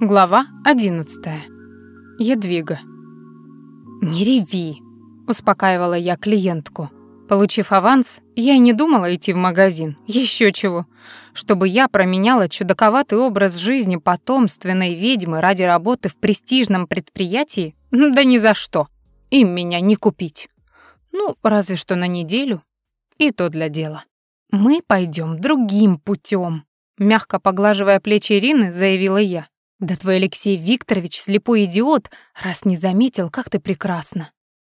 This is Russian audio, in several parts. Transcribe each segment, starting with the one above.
Глава 11. Едвига. «Не реви», — успокаивала я клиентку. Получив аванс, я и не думала идти в магазин. Еще чего. Чтобы я променяла чудаковатый образ жизни потомственной ведьмы ради работы в престижном предприятии? Да ни за что. Им меня не купить. Ну, разве что на неделю. И то для дела. Мы пойдем другим путем. Мягко поглаживая плечи Ирины, заявила я. Да твой Алексей Викторович слепой идиот, раз не заметил, как ты прекрасна.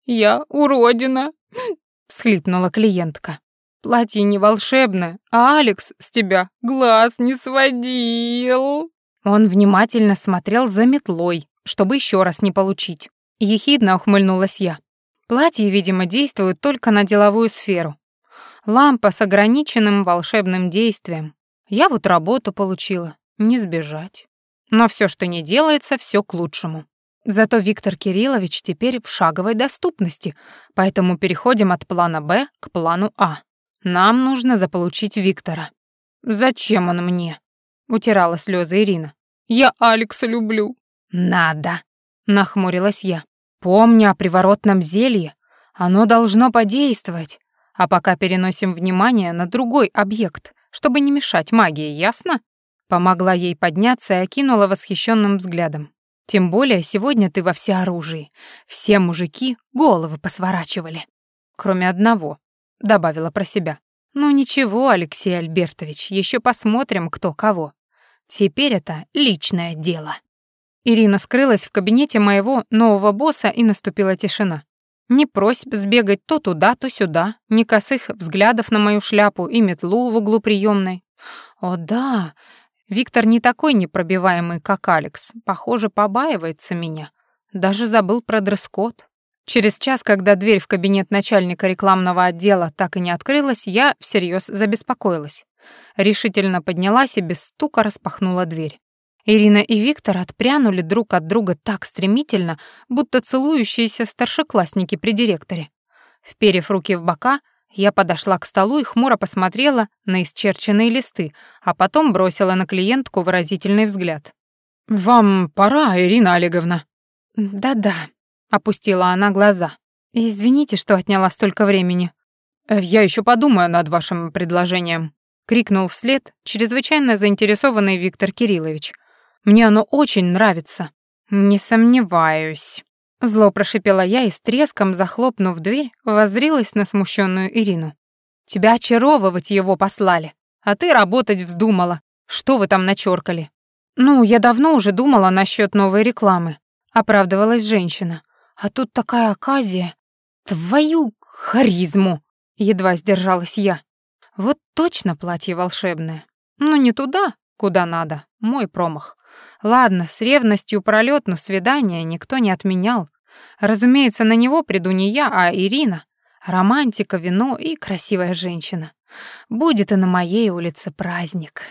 Я уродина, всхлипнула клиентка. Платье не волшебное, а Алекс с тебя глаз не сводил. Он внимательно смотрел за метлой, чтобы еще раз не получить. Ехидно ухмыльнулась я. Платье, видимо, действует только на деловую сферу. Лампа с ограниченным волшебным действием. Я вот работу получила, не сбежать. Но все, что не делается, все к лучшему. Зато Виктор Кириллович теперь в шаговой доступности, поэтому переходим от плана «Б» к плану «А». Нам нужно заполучить Виктора. «Зачем он мне?» — утирала слезы Ирина. «Я Алекса люблю». «Надо», — нахмурилась я. «Помни о приворотном зелье. Оно должно подействовать. А пока переносим внимание на другой объект, чтобы не мешать магии, ясно?» Помогла ей подняться и окинула восхищенным взглядом. Тем более сегодня ты во всеоружии. Все мужики головы посворачивали. Кроме одного, добавила про себя. Ну ничего, Алексей Альбертович, еще посмотрим, кто кого. Теперь это личное дело. Ирина скрылась в кабинете моего нового босса, и наступила тишина. Ни просьб сбегать то туда, то сюда, ни косых взглядов на мою шляпу и метлу в углу приемной. О да, Виктор не такой непробиваемый, как Алекс. Похоже, побаивается меня. Даже забыл про дресс-код. Через час, когда дверь в кабинет начальника рекламного отдела так и не открылась, я всерьез забеспокоилась. Решительно поднялась и без стука распахнула дверь. Ирина и Виктор отпрянули друг от друга так стремительно, будто целующиеся старшеклассники при директоре. Вперев руки в бока, я подошла к столу и хмуро посмотрела на исчерченные листы, а потом бросила на клиентку выразительный взгляд. «Вам пора, Ирина Олеговна». «Да-да», — опустила она глаза. «Извините, что отняла столько времени». «Э, «Я еще подумаю над вашим предложением», — крикнул вслед чрезвычайно заинтересованный Виктор Кириллович. «Мне оно очень нравится». «Не сомневаюсь». Зло прошипела я и с треском, захлопнув дверь, воззрилась на смущенную Ирину. «Тебя очаровывать его послали, а ты работать вздумала. Что вы там начеркали?» «Ну, я давно уже думала насчет новой рекламы», — оправдывалась женщина. «А тут такая оказия. Твою харизму!» — едва сдержалась я. «Вот точно платье волшебное. Ну, не туда, куда надо. Мой промах. Ладно, с ревностью пролёт, свидание никто не отменял. Разумеется, на него приду не я, а Ирина. Романтика, вино и красивая женщина. Будет и на моей улице праздник.